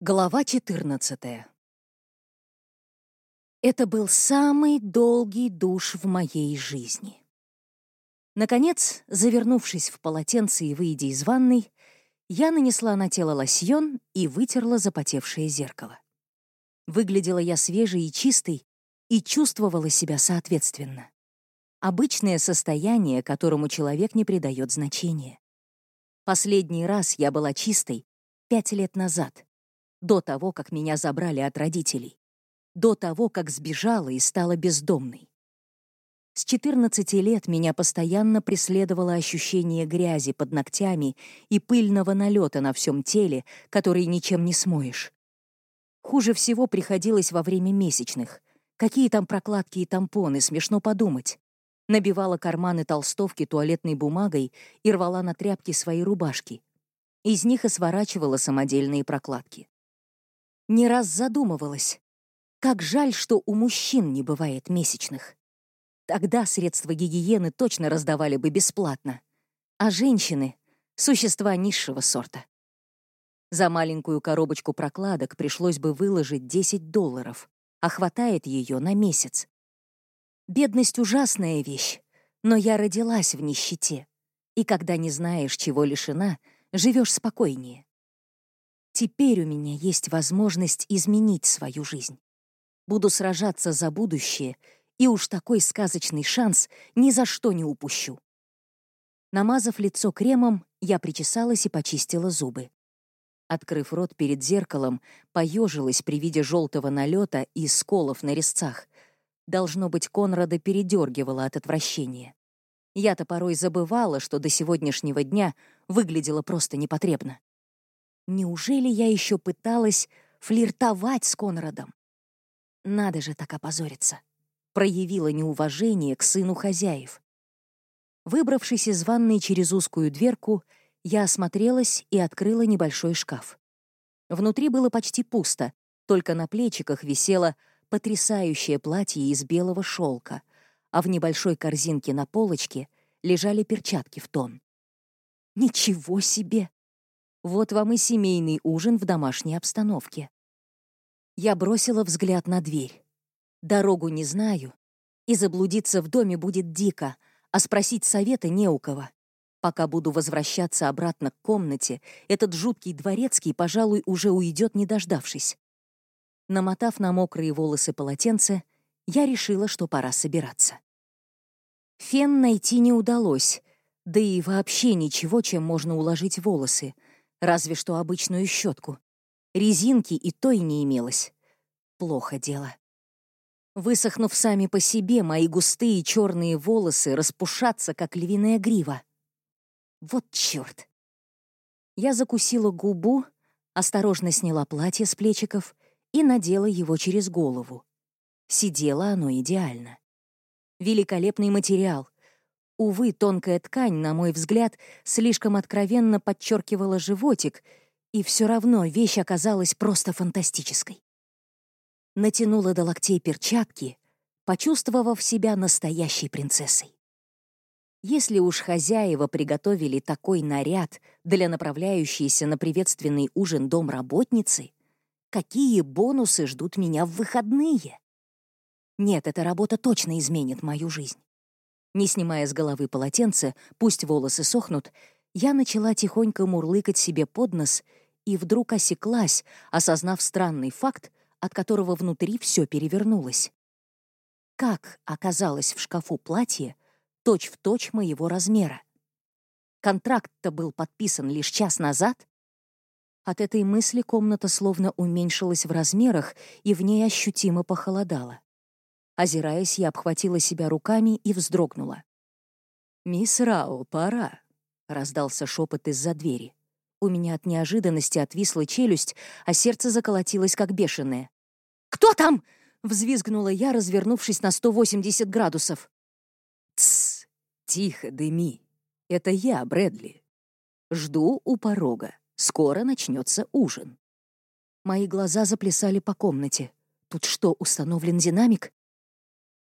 Глава 14 Это был самый долгий душ в моей жизни. Наконец, завернувшись в полотенце и выйдя из ванной, я нанесла на тело лосьон и вытерла запотевшее зеркало. Выглядела я свежей и чистой и чувствовала себя соответственно. Обычное состояние, которому человек не придает значения. Последний раз я была чистой пять лет назад — до того, как меня забрали от родителей, до того, как сбежала и стала бездомной. С 14 лет меня постоянно преследовало ощущение грязи под ногтями и пыльного налета на всем теле, который ничем не смоешь. Хуже всего приходилось во время месячных. Какие там прокладки и тампоны, смешно подумать. Набивала карманы толстовки туалетной бумагой и рвала на тряпки свои рубашки. Из них и сворачивала самодельные прокладки не раз задумывалась, как жаль, что у мужчин не бывает месячных. Тогда средства гигиены точно раздавали бы бесплатно, а женщины — существа низшего сорта. За маленькую коробочку прокладок пришлось бы выложить 10 долларов, а хватает ее на месяц. Бедность — ужасная вещь, но я родилась в нищете, и когда не знаешь, чего лишена, живешь спокойнее. Теперь у меня есть возможность изменить свою жизнь. Буду сражаться за будущее, и уж такой сказочный шанс ни за что не упущу. Намазав лицо кремом, я причесалась и почистила зубы. Открыв рот перед зеркалом, поежилась при виде желтого налета и сколов на резцах. Должно быть, Конрада передергивала от отвращения. Я-то порой забывала, что до сегодняшнего дня выглядела просто непотребно. Неужели я еще пыталась флиртовать с Конрадом? Надо же так опозориться. Проявила неуважение к сыну хозяев. Выбравшись из ванной через узкую дверку, я осмотрелась и открыла небольшой шкаф. Внутри было почти пусто, только на плечиках висело потрясающее платье из белого шелка, а в небольшой корзинке на полочке лежали перчатки в тон. Ничего себе! Вот вам и семейный ужин в домашней обстановке. Я бросила взгляд на дверь. Дорогу не знаю, и заблудиться в доме будет дико, а спросить совета не у кого. Пока буду возвращаться обратно к комнате, этот жуткий дворецкий, пожалуй, уже уйдет, не дождавшись. Намотав на мокрые волосы полотенце, я решила, что пора собираться. Фен найти не удалось, да и вообще ничего, чем можно уложить волосы — разве что обычную щетку. Резинки и той не имелось. Плохо дело. Высохнув сами по себе, мои густые черные волосы распушатся, как львиная грива. Вот черт! Я закусила губу, осторожно сняла платье с плечиков и надела его через голову. Сидело оно идеально. Великолепный материал, Увы, тонкая ткань, на мой взгляд, слишком откровенно подчеркивала животик, и все равно вещь оказалась просто фантастической. Натянула до локтей перчатки, почувствовав себя настоящей принцессой. Если уж хозяева приготовили такой наряд для направляющейся на приветственный ужин домработницы, какие бонусы ждут меня в выходные? Нет, эта работа точно изменит мою жизнь. Не снимая с головы полотенце, пусть волосы сохнут, я начала тихонько мурлыкать себе под нос и вдруг осеклась, осознав странный факт, от которого внутри все перевернулось. Как оказалось в шкафу платье точь-в-точь точь моего размера? Контракт-то был подписан лишь час назад. От этой мысли комната словно уменьшилась в размерах, и в ней ощутимо похолодало. Озираясь, я обхватила себя руками и вздрогнула. «Мисс Рао, пора», — раздался шепот из-за двери. У меня от неожиданности отвисла челюсть, а сердце заколотилось, как бешеное. «Кто там?» — взвизгнула я, развернувшись на 180 градусов. «Тссс, тихо, дыми. Это я, Брэдли. Жду у порога. Скоро начнется ужин». Мои глаза заплясали по комнате. Тут что, установлен динамик?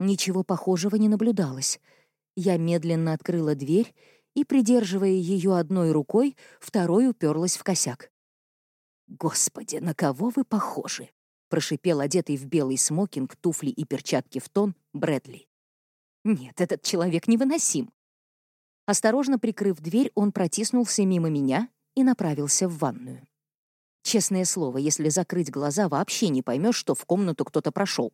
Ничего похожего не наблюдалось. Я медленно открыла дверь и, придерживая ее одной рукой, второй уперлась в косяк. «Господи, на кого вы похожи?» — прошипел одетый в белый смокинг, туфли и перчатки в тон Брэдли. «Нет, этот человек невыносим». Осторожно прикрыв дверь, он протиснулся мимо меня и направился в ванную. Честное слово, если закрыть глаза, вообще не поймешь, что в комнату кто-то прошел.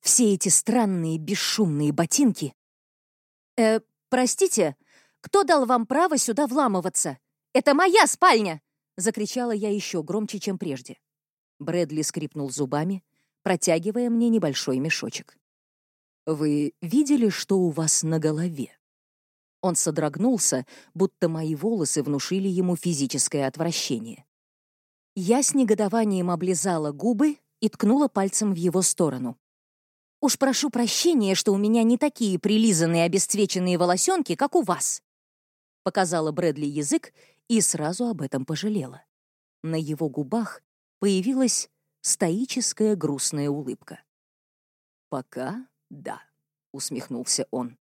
Все эти странные бесшумные ботинки. «Э, простите, кто дал вам право сюда вламываться? Это моя спальня!» Закричала я еще громче, чем прежде. Брэдли скрипнул зубами, протягивая мне небольшой мешочек. «Вы видели, что у вас на голове?» Он содрогнулся, будто мои волосы внушили ему физическое отвращение. Я с негодованием облизала губы и ткнула пальцем в его сторону. «Уж прошу прощения, что у меня не такие прилизанные обесцвеченные волосенки, как у вас», показала Брэдли язык и сразу об этом пожалела. На его губах появилась стоическая грустная улыбка. «Пока да», — усмехнулся он.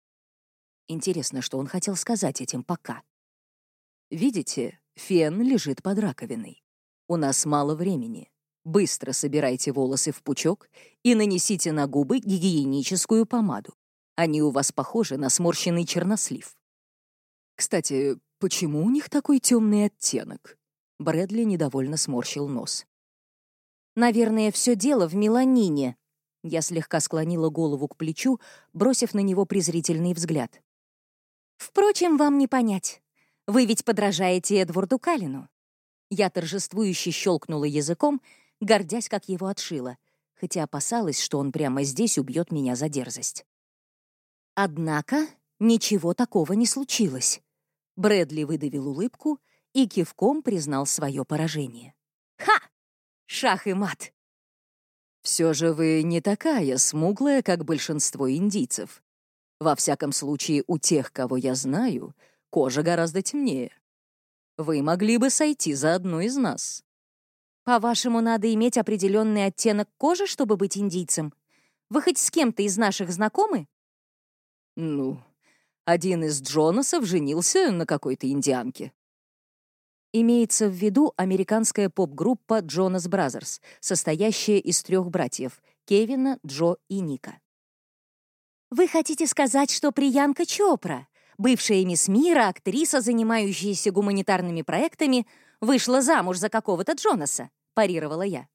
Интересно, что он хотел сказать этим «пока». «Видите, фен лежит под раковиной. У нас мало времени. Быстро собирайте волосы в пучок и нанесите на губы гигиеническую помаду. Они у вас похожи на сморщенный чернослив. Кстати, почему у них такой темный оттенок? Брэдли недовольно сморщил нос. Наверное, все дело в меланине. Я слегка склонила голову к плечу, бросив на него презрительный взгляд. Впрочем, вам не понять. Вы ведь подражаете Эдварду Калину. Я торжествующе щелкнула языком, гордясь, как его отшила, хотя опасалась, что он прямо здесь убьет меня за дерзость. Однако ничего такого не случилось. Брэдли выдавил улыбку и кивком признал свое поражение. «Ха! Шах и мат!» «Все же вы не такая смуглая, как большинство индийцев. Во всяком случае, у тех, кого я знаю, кожа гораздо темнее. Вы могли бы сойти за одну из нас». «По-вашему, надо иметь определенный оттенок кожи, чтобы быть индийцем? Вы хоть с кем-то из наших знакомы?» «Ну, один из Джонасов женился на какой-то индианке. Имеется в виду американская поп-группа Jonas Brothers, состоящая из трех братьев — Кевина, Джо и Ника. «Вы хотите сказать, что Приянка Чопра, бывшая мисс Мира, актриса, занимающаяся гуманитарными проектами, вышла замуж за какого-то Джонаса?» — парировала я.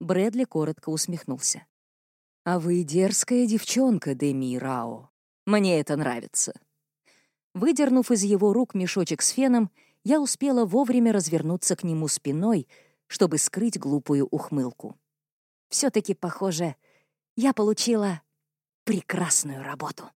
Брэдли коротко усмехнулся. «А вы дерзкая девчонка, Деми Рао. Мне это нравится». Выдернув из его рук мешочек с феном, я успела вовремя развернуться к нему спиной, чтобы скрыть глупую ухмылку. все таки похоже, я получила прекрасную работу.